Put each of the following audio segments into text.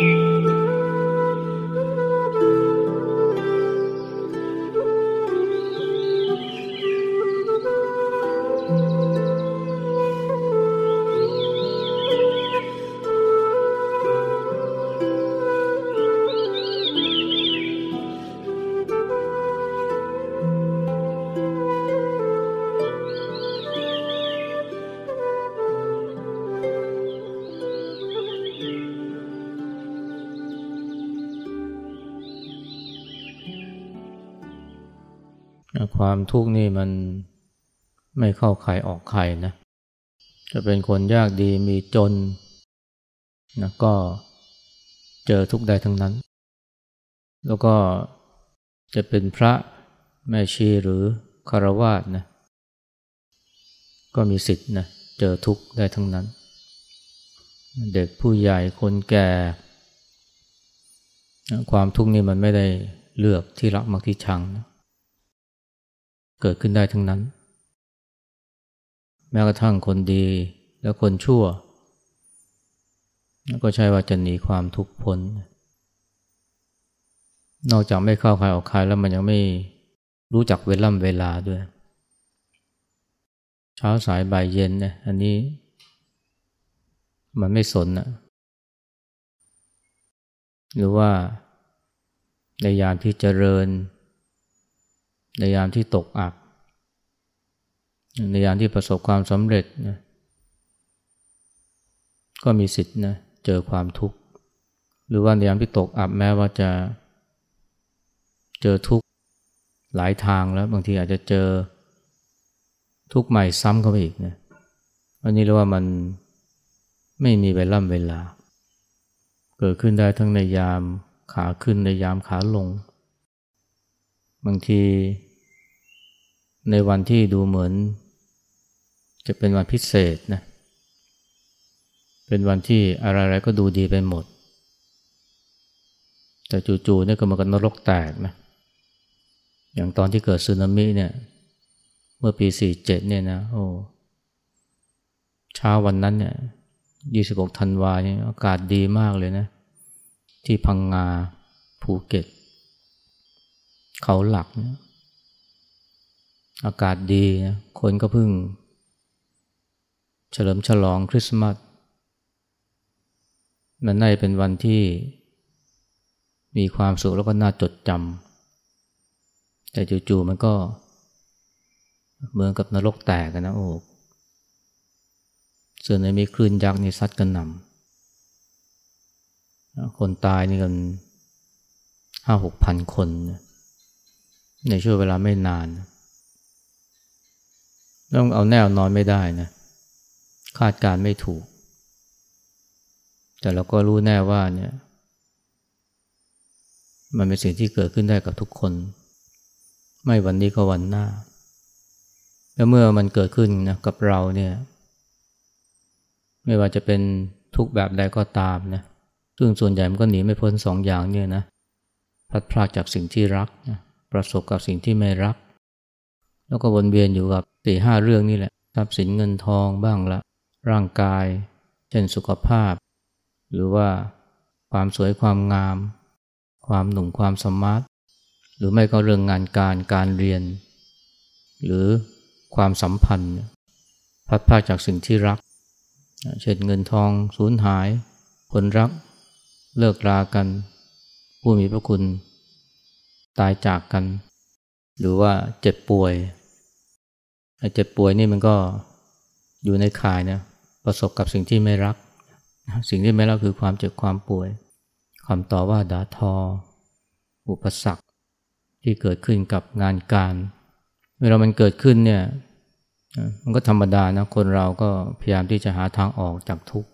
you. ความทุกข์นี่มันไม่เข้าใครออกใครนะ จะเป็นคนยากดีมีจนนะก็เจอทุกข์ได้ทั้งนั้น แล้วก็จะเป็นพระแม่ชีหรือคารวาสนะ ก็มีสิทธิ์นะเจอทุกข์ได้ทั้งนั้น เด็กผู้ใหญ่คนแก่ ความทุกข์นี่มันไม่ได้เลือกที่รักมักที่ชังนะ เกิดขึ้นได้ทั้งนั้น แม้กระทั่งคนดีและคนชั่ว ก็ใช่ว่าจะหนีความทุกข์พ้น นอกจากไม่เข้าใครออกใครแล้วมันยังไม่รู้จักเวล่ำเวลาด้วย เช้าสายบ่ายเย็นนี่ยอันนี้ มันไม่สนนะหรือว่าในยามที่เจริญ ในยามที่ตกอับ ในยามที่ประสบความสำเร็จนะก็มีสิทธิ์นะเจอความทุกข์ หรือว่าในยามที่ตกอับแม้ว่าจะเจอทุกข์หลายทางแล้วบางทีอาจจะเจอทุกข์ใหม่ซ้ำเข้าไปอีกนะอันนี้เรียกว่ามันไม่มีเวล่ำเวลา เกิดขึ้นได้ทั้งในยามขาขึ้นในยามขาลง บางที ในวันที่ดูเหมือน จะเป็นวันพิเศษนะเป็นวันที่อะไรๆก็ดูดีไปหมด แต่จู่ๆเนี่ยก็มากันนรกแตกนะอย่างตอนที่เกิดสึนามิเนี่ย เมื่อปี 47 เนี่ยนะโอ้เช้าวันนั้นเนี่ย26ธันวาเนี่ยอากาศดีมากเลยนะ ที่พังงาภูเก็ต เขาหลักนะอากาศดีนะคนก็เพิ่ง เฉลิมฉลองคริสต์มาสมันน่าจะเป็นวันที่มีความสุขแล้วก็น่าจดจำแต่จู่ๆมันก็เหมือนกับนรกแตกกันนะโอ้ส่วนในมีคลื่นยักษ์นี่ซัดกันนำคนตายนี่กันห้าหกพันคนนะ ในช่วงเวลาไม่นานต้องเอาแนวนอนไม่ได้นะ คาดการไม่ถูก แต่เราก็รู้แน่ว่าเนี่ย มันเป็นสิ่งที่เกิดขึ้นได้กับทุกคน ไม่วันนี้ก็วันหน้า แล้วเมื่อมันเกิดขึ้นนะกับเราเนี่ย ไม่ว่าจะเป็นทุกแบบใดก็ตามนะซึ่งส่วนใหญ่มันก็หนีไม่พ้นสองอย่างเนี่ยนะพัดพลาดจากสิ่งที่รักนะ ประสบกับสิ่งที่ไม่รัก แล้วก็วนเวียนอยู่กับสี่ห้าเรื่องนี่แหละทรัพย์สินเงินทองบ้างละ ร่างกาย เช่นสุขภาพ หรือว่าความสวยความงาม ความหนุ่มความสมาร์ทหรือไม่ก็เรื่องงานการการเรียน หรือความสัมพันธ์ พัดพาจากสิ่งที่รัก เช่นเงินทองสูญหาย คนรัก เลิกรากัน ผู้มีพระคุณ ตายจากกัน หรือว่าเจ็บป่วยเจ็บป่วยนี่มันก็อยู่ในข่ายนะประสบกับสิ่งที่ไม่รัก สิ่งที่ไม่รักคือความเจ็บความป่วยความต่อว่าด่าทอ อุปสรรคที่เกิดขึ้นกับงานการ เวลามันเกิดขึ้นเนี่ยมันก็ธรรมดานะคนเราก็พยายามที่จะหาทางออกจากทุกข์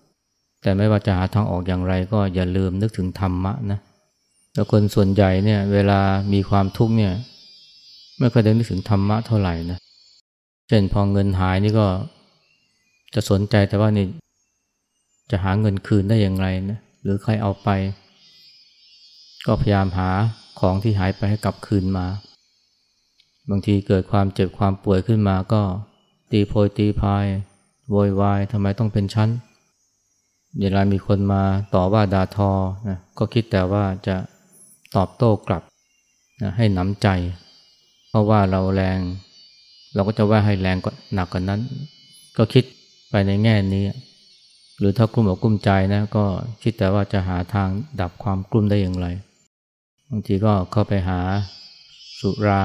แต่ไม่ว่าจะหาทางออกอย่างไรก็อย่าลืมนึกถึงธรรมะนะ แล้วคนส่วนใหญ่เนี่ย เวลามีความทุกข์เนี่ยไม่ค่อยได้นึกถึงธรรมะเท่าไหร่นะเช่นพอเงินหายนี่ก็จะสนใจแต่ว่านี่จะหาเงินคืนได้อย่างไรนะหรือใครเอาไป ก็พยายามหาของที่หายไปให้กลับคืนมา บางทีเกิดความเจ็บความป่วยขึ้นมาก็ตีโพยตีพายโวยวายทำไมต้องเป็นชั้นเวลามีคนมาต่อว่าด่าทอนะก็คิดแต่ว่าจะ ตอบโต้กลับนะให้น้ำใจ เพราะว่าเราแรง เราก็จะว่าให้แรงก็หนักกว่านั้น ก็คิดไปในแง่นี้ หรือถ้ากลุ้มอกกลุ้มใจนะก็คิดแต่ว่าจะหาทางดับความกลุ้มได้อย่างไรบางทีก็เข้าไปหาสุรา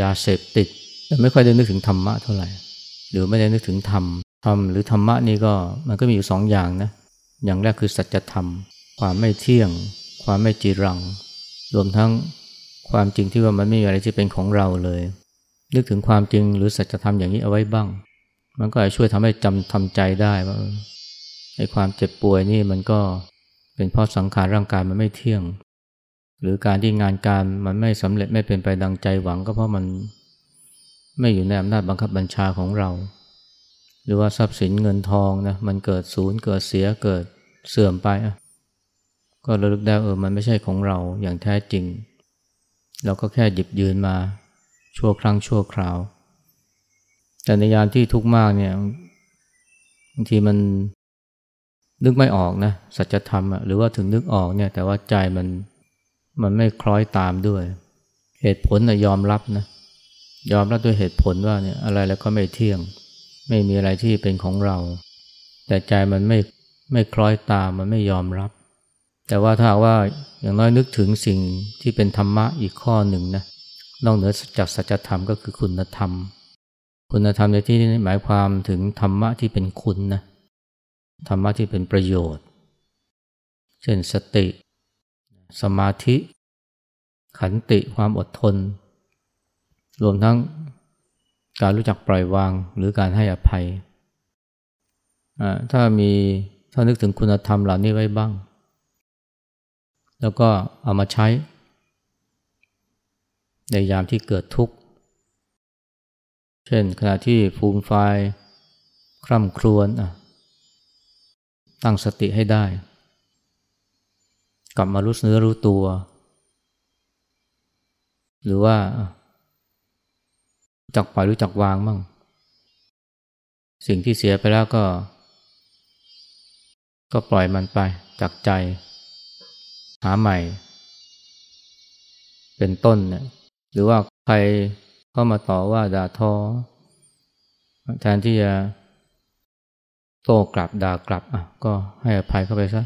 ยาเสพติด แต่ไม่ค่อยได้นึกถึงธรรมะเท่าไหร่ หรือไม่ได้นึกถึงธรรมธรรมหรือธรรมะนี่ก็มันก็มีอยู่สองอย่างนะอย่างแรกคือสัจธรรม ความไม่เที่ยง ความไม่จีรัง รวมทั้งความจริงที่ว่ามันไม่มีอะไรที่เป็นของเราเลย นึกถึงความจริงหรือสัจธรรมอย่างนี้เอาไว้บ้าง มันก็จะช่วยทำให้จำทำใจได้ว่าไอ้ความเจ็บป่วยนี่มันก็เป็นเพราะสังขารร่างกายมันไม่เที่ยง หรือการที่งานการมันไม่สำเร็จไม่เป็นไปดังใจหวังก็เพราะมันไม่อยู่ในอำนาจบังคับบัญชาของเรา หรือว่าทรัพย์สินเงินทองนะมันเกิดศูนย์เกิดเสียเกิดเสื่อมไปอะ ก็ระลึกได้เออมันไม่ใช่ของเราอย่างแท้จริง เราก็แค่หยิบยืนมาชั่วครั้งชั่วคราว แต่ในยามที่ทุกข์มากเนี่ยบางทีมันนึกไม่ออกนะสัจธรรมอะหรือว่าถึงนึกออกเนี่ยแต่ว่าใจมันมันไม่คล้อยตามด้วย เหตุผลนะยอมรับนะยอมรับด้วยเหตุผลว่าเนี่ยอะไรแล้วก็ไม่เที่ยง ไม่มีอะไรที่เป็นของเรา แต่ใจมันไม่ไม่คล้อยตามมันไม่ยอมรับ แต่ว่าถ้าว่าอย่างน้อยนึกถึงสิ่งที่เป็นธรรมะอีกข้อหนึ่งนะนอกเหนือจากสัจธรรมก็คือคุณธรรม คุณธรรมในที่นี้หมายความถึงธรรมะที่เป็นคุณนะธรรมะที่เป็นประโยชน์ เช่นสติ สมาธิ ขันติความอดทน รวมทั้งการรู้จักปล่อยวางหรือการให้อภัย ถ้ามีถ้านึกถึงคุณธรรมเหล่านี้ไว้บ้าง แล้วก็เอามาใช้ ในยามที่เกิดทุกข์ เช่นขณะที่ฟูมไฟคร่ำครวญตั้งสติให้ได้ กลับมารู้เนื้อรู้ตัว หรือว่าจักปล่อยรู้จักวางบ้างสิ่งที่เสียไปแล้วก็ ก็ปล่อยมันไปจากใจ หาใหม่ เป็นต้นเนี่ยหรือว่าใครเข้ามาต่อว่าด่าทอแทนที่จะโต้กลับด่ากลับอะก็ให้อภัยเข้าไปซะ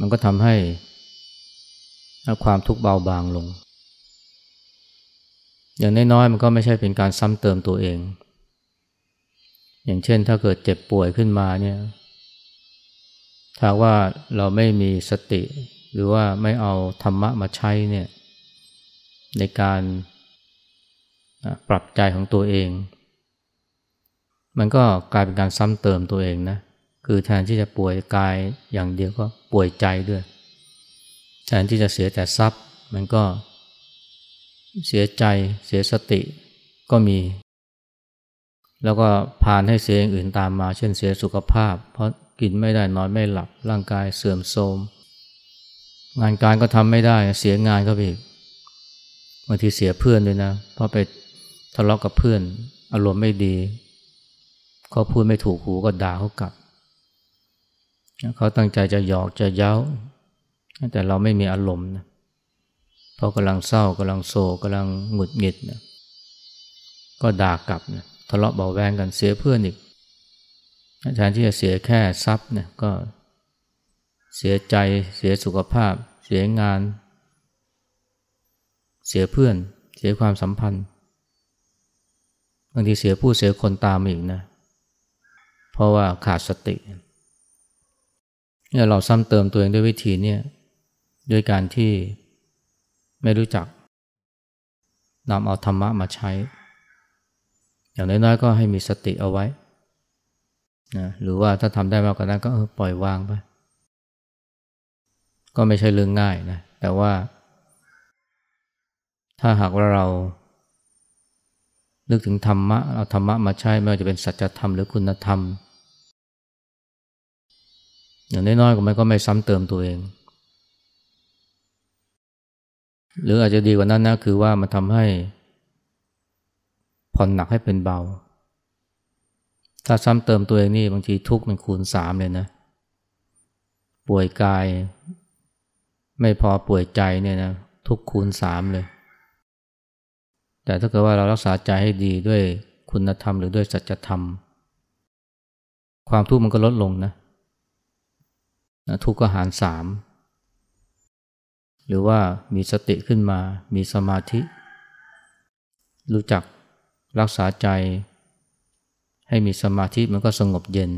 มันก็ทำให้ความทุกข์เบาบางลง อย่างน้อยๆมันก็ไม่ใช่เป็นการซ้ำเติมตัวเอง อย่างเช่นถ้าเกิดเจ็บป่วยขึ้นมาเนี่ย ถ้าว่าเราไม่มีสติ หรือว่าไม่เอาธรรมะมาใช้เนี่ยในการปรับใจของตัวเอง มันก็กลายเป็นการซ้ำเติมตัวเองนะ คือแทนที่จะป่วยกายอย่างเดียวก็ป่วยใจด้วย แทนที่จะเสียแต่ทรัพย์ มันก็เสียใจเสียสติก็มี แล้วก็พานให้เสียอย่างอื่นตามมา เช่นเสียสุขภาพ เพราะ กินไม่ได้นอนไม่หลับ ร่างกายเสื่อมโทรมงานการก็ทำไม่ได้เสียงานก็อีกบางทีเสียเพื่อนด้วยนะเพราะไปทะเลาะกับเพื่อน อารมณ์ไม่ดีเขาพูดไม่ถูกหูก็ด่าเขากลับเขาตั้งใจจะหยอกจะเย้า แต่เราไม่มีอารมณ์นะเพราะกำลังเศร้ากำลังโศกกำลังหงุดหงิดนะก็ด่ากลับนะทะเลาะเบาแวงกันเสียเพื่อนอีก แทนที่จะเสียแค่ทรัพย์เนี่ยก็เสียใจเสียสุขภาพ เสียงาน เสียเพื่อน เสียความสัมพันธ์บางทีเสียผู้เสียคนตามอีกนะ เพราะว่าขาดสติเนี่ยเราซ้ำเติมตัวเองด้วยวิธีเนี่ยด้วยการที่ไม่รู้จักนำเอาธรรมะมาใช้ อย่างน้อยๆก็ให้มีสติเอาไว้ นะหรือว่าถ้าทำได้มากกว่านั้นก็ปล่อยวางไป ก็ไม่ใช่เรื่องง่ายนะ แต่ว่า ถ้าหากว่าเรา นึกถึงธรรมะ เอาธรรมะมาใช้ไม่ว่าจะเป็นสัจธรรมหรือคุณธรรม อย่างน้อยๆก็มันก็ไม่ซ้ำเติมตัวเอง หรืออาจจะดีกว่านั้นนะ คือว่ามันทำให้ผ่อนหนักให้เป็นเบา ถ้าซ้ำเติมตัวเองนี่บางทีทุกข์มันคูณสามเลยนะ ป่วยกาย ไม่พอป่วยใจเนี่ยนะทุกคูณสามเลย แต่ถ้าเกิดว่าเรารักษาใจให้ดีด้วยคุณธรรมหรือด้วยสัจธรรม ความทุกข์มันก็ลดลงนะนะทุกข์ก็หารสามหรือว่ามีสติขึ้นมา มีสมาธิ รู้จักรักษาใจ ให้มีสมาธิมันก็สงบเย็น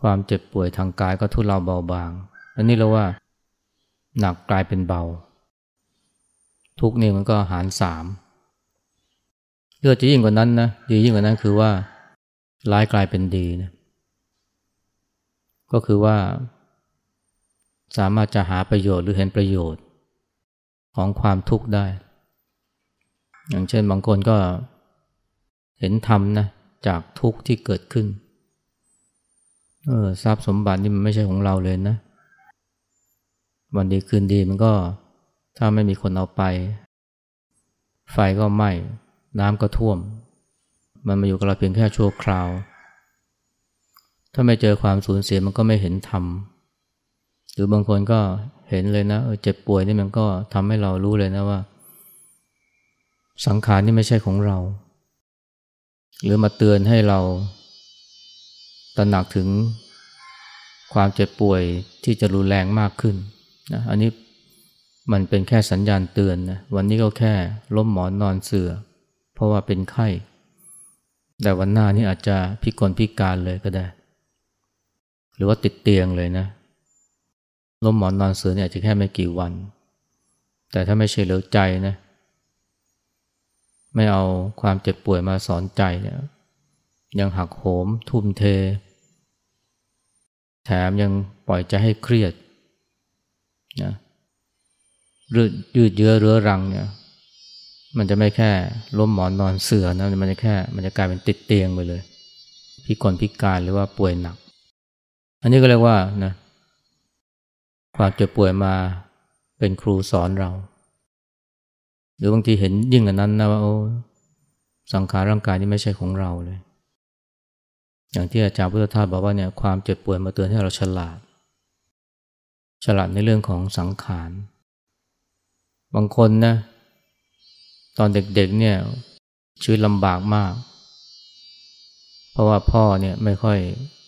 ความเจ็บป่วยทางกายก็ทุเลาเบาบาง อันนี้เราว่าหนักกลายเป็นเบา ทุกนี่มันก็หารสามเลือดจะยิ่งกว่านั้นนะดียิ่งกว่านั้นคือว่าร้ายกลายเป็นดีนะก็คือว่าสามารถจะหาประโยชน์หรือเห็นประโยชน์ของความทุกข์ได้ อย่างเช่นบางคนก็เห็นธรรมนะ จากทุกข์ที่เกิดขึ้น เออทรัพย์สมบัตินี่มันไม่ใช่ของเราเลยนะ วันดีคืนดีมันก็ถ้าไม่มีคนเอาไป ไฟก็ไหม้น้ำก็ท่วม มันมาอยู่กับเราเพียงแค่ชั่วคราว ถ้าไม่เจอความสูญเสียมันก็ไม่เห็นธรรมหรือบางคนก็เห็นเลยนะเออเจ็บป่วยนี่มันก็ทำให้เรารู้เลยนะว่า สังขารนี่ไม่ใช่ของเรา หรือมาเตือนให้เราตระหนักถึงความเจ็บป่วยที่จะรุนแรงมากขึ้นนะอันนี้มันเป็นแค่สัญญาณเตือนนะวันนี้ก็แค่ล้มหมอนนอนเสือ เพราะว่าเป็นไข้ แต่วันหน้านี่อาจจะพิกลพิการเลยก็ได้ หรือว่าติดเตียงเลยนะล้มหมอนนอนเสือเนี่ยอาจะแค่ไม่กี่วัน แต่ถ้าไม่ใช่เหลือใจนะ ไม่เอาความเจ็บป่วยมาสอนใจเนี่ยยังหักโหมทุ่มเท แถมยังปล่อยใจให้เครียดนะยืดเยื้อเรื้อรังเนี่ยมันจะไม่แค่ล้มหมอนนอนเสือนะมันจะแค่มันจะกลายเป็นติดเตียงไปเลย พิกลพิการหรือว่าป่วยหนัก อันนี้ก็เรียกว่านะความเจ็บป่วยมาเป็นครูสอนเรา หรือบางทีเห็นยิ่งกว่านั้นนะว่าโอ้สังขารร่างกายนี่ไม่ใช่ของเราเลย อย่างที่อาจารย์พุทธทาสบอกว่าเนี่ยความเจ็บป่วยมาเตือนให้เราฉลาด ฉลาดในเรื่องของสังขาร บางคนนะตอนเด็กๆเนี่ยชีวิตลำบากมาก เพราะว่าพ่อเนี่ยไม่ค่อย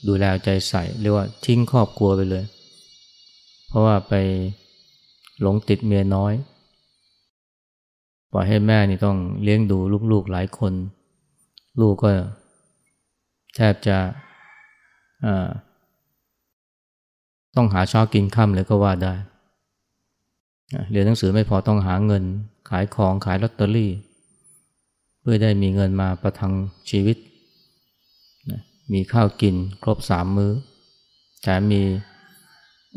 ดูแลใจใส่เรียกว่าทิ้งครอบครัวไปเลย เพราะว่าไปหลงติดเมียน้อย ล่อยให้แม่นี่ต้องเลี้ยงดูลูกๆหลายคน ลูกก็แทบจะต้องหาช้ากินค่ำเลยก็ว่าได้เรียนหนังสือไม่พอต้องหาเงิน ขายของขายลอตเตอรี่ เพื่อได้มีเงินมาประทังชีวิต มีข้าวกินครบสามมือ้อแถมมี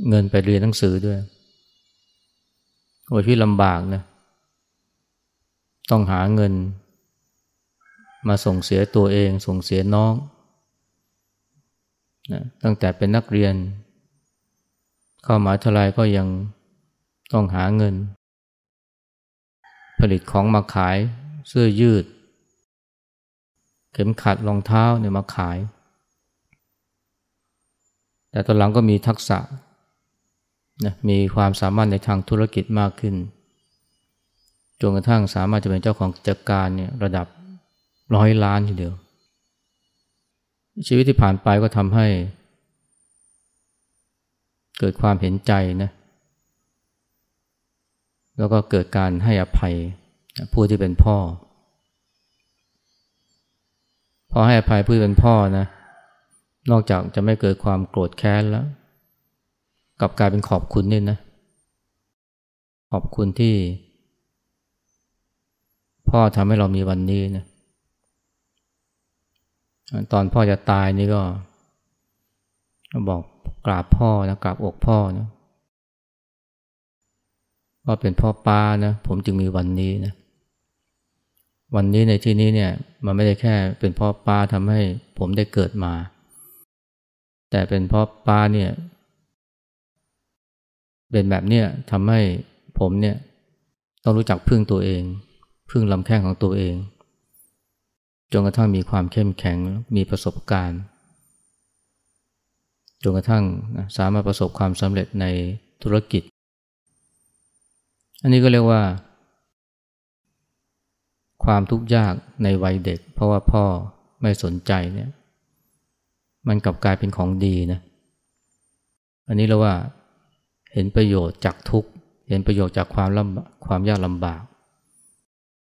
เงินไปเรียนหนังสือด้วยโอ้ยที่ลำบากนะ ต้องหาเงิน มาส่งเสียตัวเองส่งเสียน้องนะตั้งแต่เป็นนักเรียน เข้ามาท่าไรก็ยังต้องหาเงิน ผลิตของมาขายเสื้อยืด เข็มขัดรองเท้าเนี่ยมาขาย แต่ตอนหลังก็มีทักษะนะมีความสามารถในทางธุรกิจมากขึ้น จนกระทั่งสามารถจะเป็นเจ้าของกิจการเนี่ยระดับร้อยล้านทีเดียว ชีวิตที่ผ่านไปก็ทำให้ เกิดความเห็นใจนะแล้วก็เกิดการให้อภัยผู้ที่เป็นพ่อ พอให้อภัยผู้ที่เป็นพ่อนะนอกจากจะไม่เกิดความโกรธแค้นแล้วกลับกลายเป็นขอบคุณนี่นะ ขอบคุณที่ พ่อทำให้เรามีวันนี้นะตอนพ่อจะตายนี่ก็บอกกราบพ่อนะกราบอกพ่อนะว่าเป็นพ่อป้านะผมจึงมีวันนี้นะวันนี้ในที่นี้เนี่ยมันไม่ได้แค่เป็นพ่อป้าทำให้ผมได้เกิดมา แต่เป็นพ่อป้าเนี่ยเป็นแบบเนี้ยทำให้ผมเนี่ยต้องรู้จักพึ่งตัวเอง พึ่งลำแข้งของตัวเอง จนกระทั่งมีความเข้มแข็งมีประสบการณ์จนกระทั่งสามารถประสบความสำเร็จในธุรกิจ อันนี้ก็เรียกว่า ความทุกข์ยากในวัยเด็ก เพราะว่าพ่อไม่สนใจเนี่ยมันกลับกลายเป็นของดีนะอันนี้เราว่าเห็นประโยชน์จากทุกข์ เห็นประโยชน์จากความลำความยากลำบาก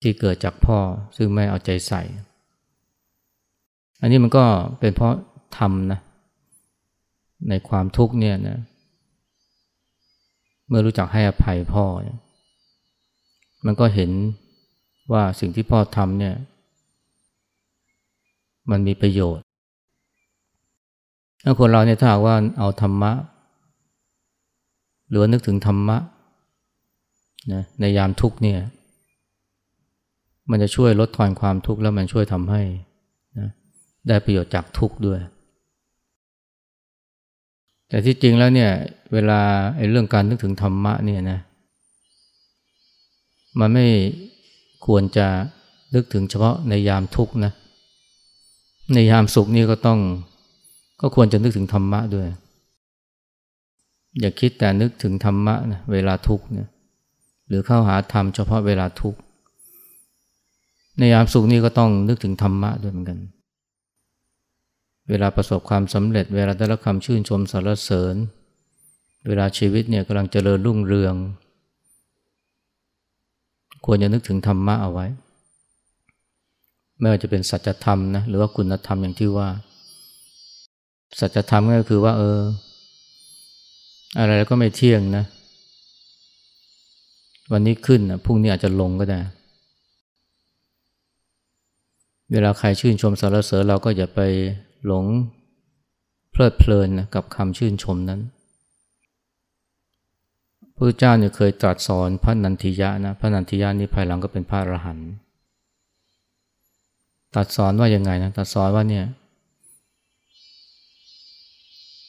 ที่เกิดจากพ่อซึ่งไม่เอาใจใส่ อันนี้มันก็เป็นเพราะทำนะ ในความทุกข์เนี่ยนะ เมื่อรู้จักให้อภัยพ่อ มันก็เห็นว่าสิ่งที่พ่อทำเนี่ย มันมีประโยชน์ถ้าคนเราเนี่ยถ้าหากว่าเอาธรรมะ หรือนึกถึงธรรมะนะในยามทุกเนี่ย มันจะช่วยลดทอนความทุกข์แล้วมันช่วยทำให้นะได้ประโยชน์จากทุกข์ด้วย แต่ที่จริงแล้วเนี่ย เวลาไอ้เรื่องการนึกถึงธรรมะเนี่ยนะ มันไม่ควรจะนึกถึงเฉพาะในยามทุกข์นะ ในยามสุขนี่ก็ต้อง ก็ควรจะนึกถึงธรรมะด้วย อย่าคิดแต่นึกถึงธรรมะนะเวลาทุกข์เนี่ยหรือเข้าหาธรรมเฉพาะเวลาทุกข์ ในยามสุขนี่ก็ต้องนึกถึงธรรมะด้วยเหมือนกัน เวลาประสบความสำเร็จ เวลาได้รับคำชื่นชมสรรเสริญ เวลาชีวิตเนี่ยกำลังเจริญรุ่งเรือง ควรจะนึกถึงธรรมะเอาไว้ ไม่ว่าจะเป็นสัจธรรมนะหรือว่าคุณธรรมอย่างที่ว่า สัจธรรมก็คือว่า เออ อะไรแล้วก็ไม่เที่ยงนะ วันนี้ขึ้นนะพรุ่งนี้อาจจะลงก็ได้ เวลาใครชื่นชมสรรเสริญเราก็อย่าไปหลงเพลิดเพลินนะกับคำชื่นชมนั้นพระเจ้าเนี่ยเคยตรัสสอนพระนันทิยะนะพระนันทิยะนี่ภายหลังก็เป็นพระอรหันต์ตรัสสอนว่ายังไงนะตรัสสอนว่าเนี่ย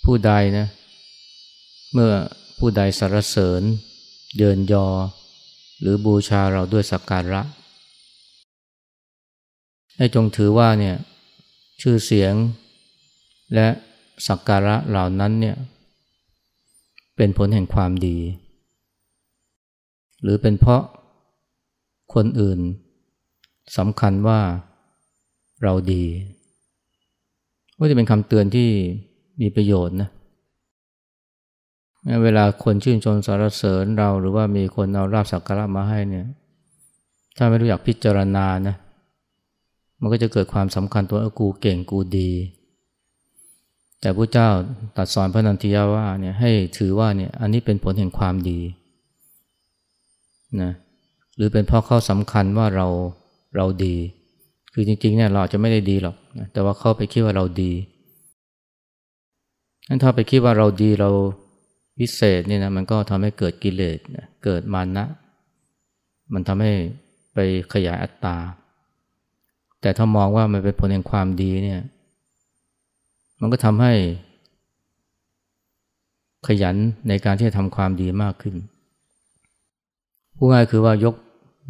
ผู้ใดนะเมื่อผู้ใดสรรเสริญเดินยอ หรือบูชาเราด้วยสักการะ ให้จงถือว่าเนี่ยชื่อเสียงและสักการะเหล่านั้นเนี่ยเป็นผลแห่งความดี หรือเป็นเพราะคนอื่นสำคัญว่าเราดีว่าจะเป็นคำเตือนที่มีประโยชน์นะเวลาคนชื่นชมสรรเสริญเราหรือว่ามีคนเอาราบสักการะมาให้เนี่ย ถ้าไม่รู้อยากพิจารณานะ มันก็จะเกิดความสำคัญตัวกูเก่งกูดี แต่พระเจ้าตัดสอนพระนันทิยาว่าเนี่ยให้ถือว่าเนี่ยอันนี้เป็นผลแห่งความดีนะหรือเป็นเพราะเขาสำคัญว่าเราเราดี คือจริงๆเนี่ยเราจะไม่ได้ดีหรอกนะแต่ว่าเขาไปคิดว่าเราดีงั้นถ้าไปคิดว่าเราดีเราวิเศษเนี่ยนะมันก็ทำให้เกิดกิเลสเกิดมานะ มันทำให้ไปขยายอัตตา แต่ถ้ามองว่ามันเป็นผลแห่งความดีเนี่ย มันก็ทำให้ ขยันในการที่จะทำความดีมากขึ้นผู้ง่ายคือว่ายก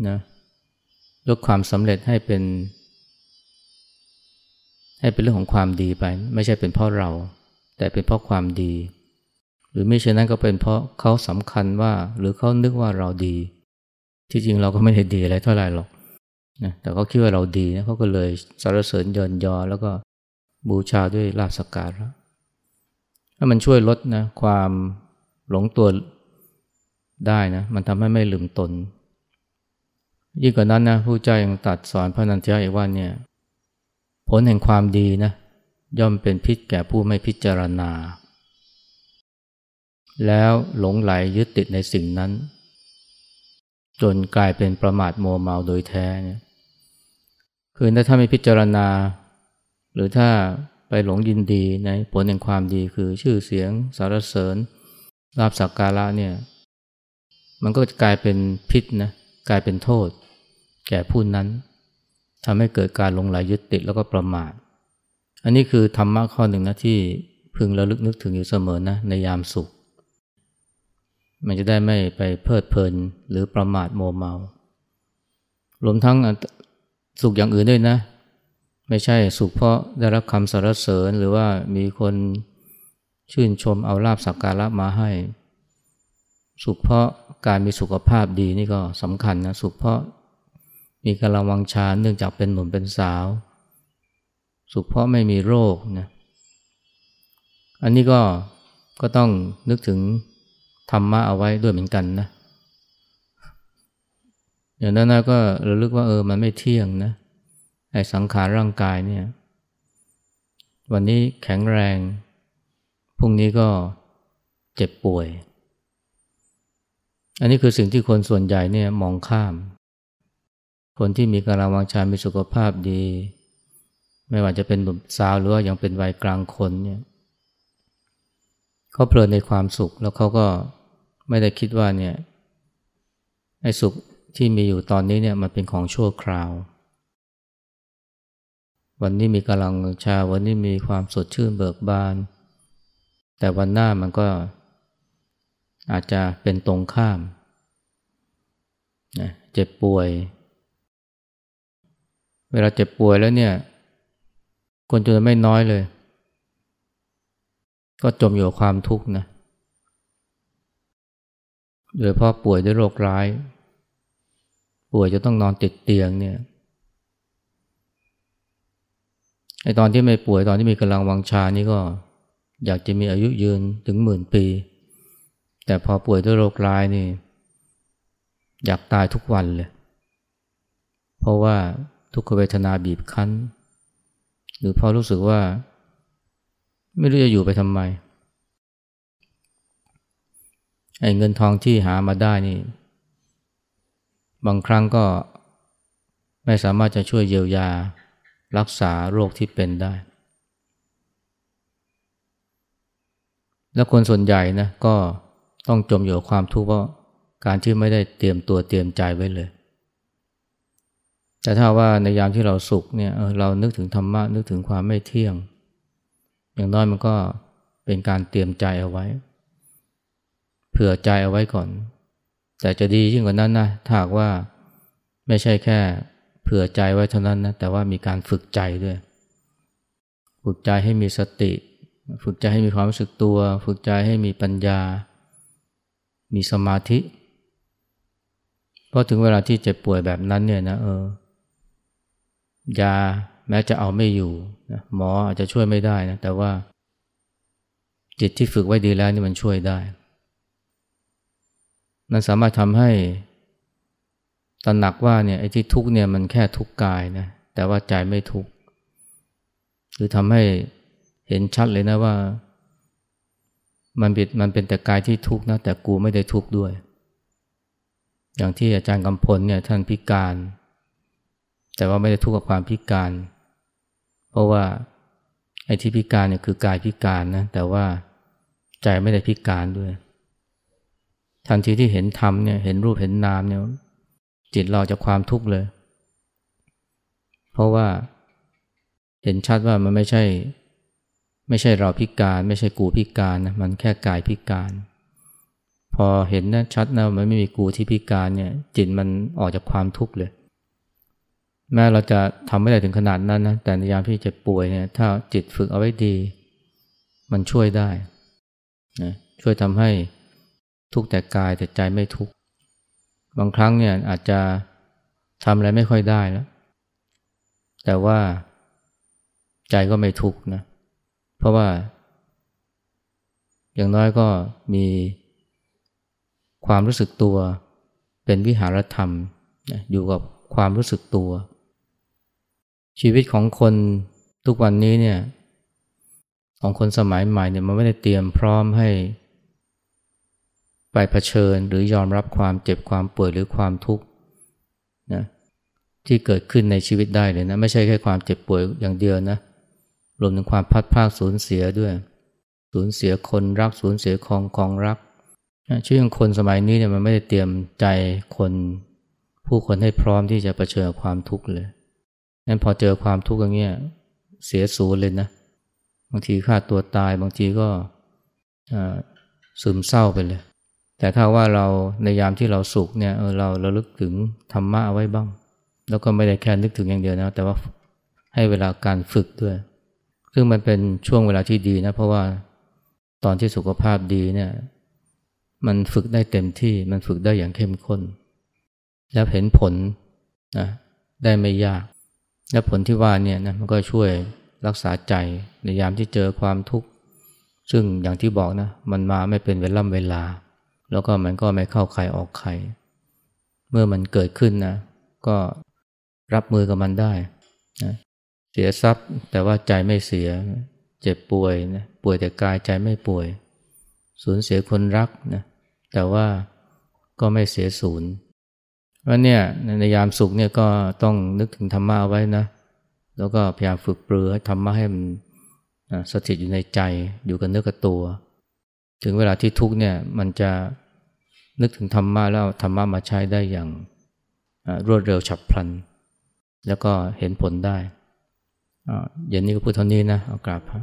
นะยกความสำเร็จให้เป็น ให้เป็นเรื่องของความดีไป ไม่ใช่เป็นเพราะเรา แต่เป็นเพราะความดี หรือไม่เช่นนั้นก็เป็นเพราะเขาสำคัญว่า หรือเขานึกว่าเราดี ที่จริงเราก็ไม่ได้ดีอะไรเท่าไหร่หรอก นะแต่เขาคิดว่าเราดีนะเขาก็เลยสรรเสริญยนยอ แล้วก็บูชาด้วยลาสการะถ้ามันช่วยลดนะความหลงตัวได้นะมันทำให้ไม่ลืมตน ยิ่งกว่านั้นนะผู้เจ้ายังตัดสอนพระนันทยาอีกว่าเนี่ยผลแห่งความดีนะย่อมเป็นพิษแก่ผู้ไม่พิจารณา แล้วหลงไหลยึดติดในสิ่งนั้น จนกลายเป็นประมาทโมเมาโดยแท้เนี่ยคือถ้าไม่พิจารณา หรือถ้าไปหลงยินดีในผลแห่งความดีคือชื่อเสียงสารเสริญลาบสักการะเนี่ยมันก็จะกลายเป็นพิษนะกลายเป็นโทษ แก่ผู้นั้นทำให้เกิดการหลงไหลยึดติดแล้วก็ประมาท อันนี้คือธรรมะข้อหนึ่งนะที่พึงระลึกนึกถึงอยู่เสมอนะในยามสุข มันจะได้ไม่ไปเพลิดเพลินหรือประมาทโมเมารวมทั้งสุขอย่างอื่นด้วยนะ ไม่ใช่สุขเพราะได้รับคำสรรเสริญหรือว่ามีคนชื่นชมเอาลาบสักการะมาให้ สุขเพราะการมีสุขภาพดีนี่ก็สำคัญนะสุขเพราะมีกำลังวังชาเนื่องจากเป็นหนุ่มเป็นสาว สุขเพราะไม่มีโรคนะอันนี้ก็ก็ต้องนึกถึง ธรรมะเอาไว้ด้วยเหมือนกันนะ อย่างนั้นก็ระลึกว่าเออมันไม่เที่ยงนะไอ้สังขารร่างกายเนี่ย วันนี้แข็งแรง พรุ่งนี้ก็เจ็บป่วย อันนี้คือสิ่งที่คนส่วนใหญ่เนี่ยมองข้าม คนที่มีกำลังวังชามีสุขภาพดี ไม่ว่าจะเป็นหนุ่มสาวหรือว่ายังเป็นวัยกลางคนเนี่ย เขาเพลินในความสุขแล้วเขาก็ไม่ได้คิดว่าเนี่ยไอ้สุขที่มีอยู่ตอนนี้เนี่ยมันเป็นของชั่วคราว วันนี้มีกำลังชา วันนี้มีความสดชื่นเบิกบาน แต่วันหน้ามันก็อาจจะเป็นตรงข้ามนะเจ็บป่วย เวลาเจ็บป่วยแล้วเนี่ย คนจนไม่น้อยเลย ก็จมอยู่กับความทุกข์นะ โดยเพราะป่วยด้วยโรคร้าย ป่วยจะต้องนอนติดเตียงเนี่ยไอตอนที่ไม่ป่วยตอนที่มีกำลังวังชานี่ก็อยากจะมีอายุยืนถึงหมื่นปี แต่พอป่วยด้วยโรคร้ายนี่ อยากตายทุกวันเลย เพราะว่าทุกขเวทนาบีบคั้น หรือพอรู้สึกว่า ไม่รู้จะอยู่ไปทำไมไอ้เงินทองที่หามาได้นี่ บางครั้งก็ไม่สามารถจะช่วยเยียวยารักษาโรคที่เป็นได้ แล้วคนส่วนใหญ่นะก็ต้องจมอยู่กับความทุกข์เพราะการที่ไม่ได้เตรียมตัวเตรียมใจไว้เลย แต่ถ้าว่าในยามที่เราสุขเนี่ยเรานึกถึงธรรมะนึกถึงความไม่เที่ยง อย่างน้อยมันก็เป็นการเตรียมใจเอาไว้ เผื่อใจเอาไว้ก่อน แต่จะดียิ่งกว่านั้นนะถ้าหากว่าไม่ใช่แค่เผื่อใจไว้เท่านั้นนะแต่ว่ามีการฝึกใจด้วย ฝึกใจให้มีสติ ฝึกใจให้มีความรู้สึกตัว ฝึกใจให้มีปัญญา มีสมาธิพราะถึงเวลาที่เจ็บป่วยแบบนั้นเนี่ยนะเออยา แม้จะเอาไม่อยู่นะหมออาจจะช่วยไม่ได้นะแต่ว่า จิตที่ฝึกไว้ดีแล้วนี่มันช่วยได้ มันสามารถทำให้ตระหนักว่าเนี่ยไอ้ที่ทุกเนี่ยมันแค่ทุกกายนะแต่ว่าใจไม่ทุกหรือทำให้เห็นชัดเลยนะว่า มันเป็นมันเป็นแต่กายที่ทุกนะแต่กูไม่ได้ทุกด้วย อย่างที่อาจารย์กำพลเนี่ยท่านพิการ แต่ว่าไม่ได้ทุกข์กับความพิการ เพราะว่าไอ้ที่พิการเนี่ยคือกายพิการนะแต่ว่าใจไม่ได้พิการด้วย ทันทีที่เห็นธรรมเนี่ยเห็นรูปเห็นนามเนี่ยจิตเราจะความทุกข์เลย เพราะว่าเห็นชัดว่ามันไม่ใช่ ไม่ใช่เราพิการ ไม่ใช่กูพิการนะมันแค่กายพิการ พอเห็นนะชัดนะมันไม่มีกูที่พิการเนี่ยจิตมันออกจากความทุกข์เลย แม้เราจะทำไม่ได้ถึงขนาดนั้นนะแต่ในยามที่เจ็บป่วยเนี่ยถ้าจิตฝึกเอาไว้ดี มันช่วยได้นะช่วยทำให้ทุกแต่กายแต่ใจไม่ทุกบางครั้งเนี่ยอาจจะทำอะไรไม่ค่อยได้แล้ว แต่ว่าใจก็ไม่ทุกนะ เพราะว่า อย่างน้อยก็มีความรู้สึกตัวเป็นวิหารธรรมอยู่กับความรู้สึกตัว ชีวิตของคนทุกวันนี้เนี่ยของคนสมัยใหม่เนี่ยมันไม่ได้เตรียมพร้อมให้ ไปเผชิญหรือยอมรับความเจ็บความป่วยหรือความทุกข์นะที่เกิดขึ้นในชีวิตได้เลยนะ ไม่ใช่แค่ความเจ็บป่วยอย่างเดียวนะ รวมถึงความพัดภาคสูญเสียด้วย สูญเสียคนรักสูญเสียของของรักชีวิตของคนสมัยนี้เนี่ยมันไม่ได้เตรียมใจคนผู้คนให้พร้อมที่จะะเผชิญความทุกข์เลย นั้นพอเจอความทุกข์อย่างเงี้ยเสียสูญเลยนะ บางทีฆ่าตัวตายบางทีก็ซึมเศร้าไปเลย แต่ถ้าว่าเราในยามที่เราสุขเนี่ยเเราเราลึกถึงธรรมะเอาไว้บ้าง แล้วก็ไม่ได้แค่นึกถึงอย่างเดียวนะ แต่ว่าให้เวลาการฝึกด้วย ซึ่งมันเป็นช่วงเวลาที่ดีนะ เพราะว่าตอนที่สุขภาพดีเนี่ย มันฝึกได้เต็มที่มันฝึกได้อย่างเข้มข้น แล้วเห็นผลนะได้ไม่ยาก และผลที่ว่าเนี่ยนะมันก็ช่วยรักษาใจในยามที่เจอความทุกข์ ซึ่งอย่างที่บอกนะ มันมาไม่เป็นเวล่ำเวลา แล้วก็มันก็ไม่เข้าใครออกใคร เมื่อมันเกิดขึ้นนะ ก็รับมือกับมันได้นะเสียทรัพย์แต่ว่าใจไม่เสีย เจ็บป่วยนะป่วยแต่กายใจไม่ป่วย สูญเสียคนรักนะแต่ว่าก็ไม่เสียศูนย์ ว่าเนี่ยในยามสุขเนี่ยก็ต้องนึกถึงธรรมะเอาไว้นะ แล้วก็พยายามฝึกปรือให้ธรรมะให้มันสถิตอยู่ในใจอยู่กับเนื้อกับตัว ถึงเวลาที่ทุกเนี่ยมันจะนึกถึงธรรมะแล้วธรรมะมาใช้ได้อย่างรวดเร็วฉับพลัน แล้วก็เห็นผลได้เย็นนี้ก็พูดเท่านี้นะเอากราบพระ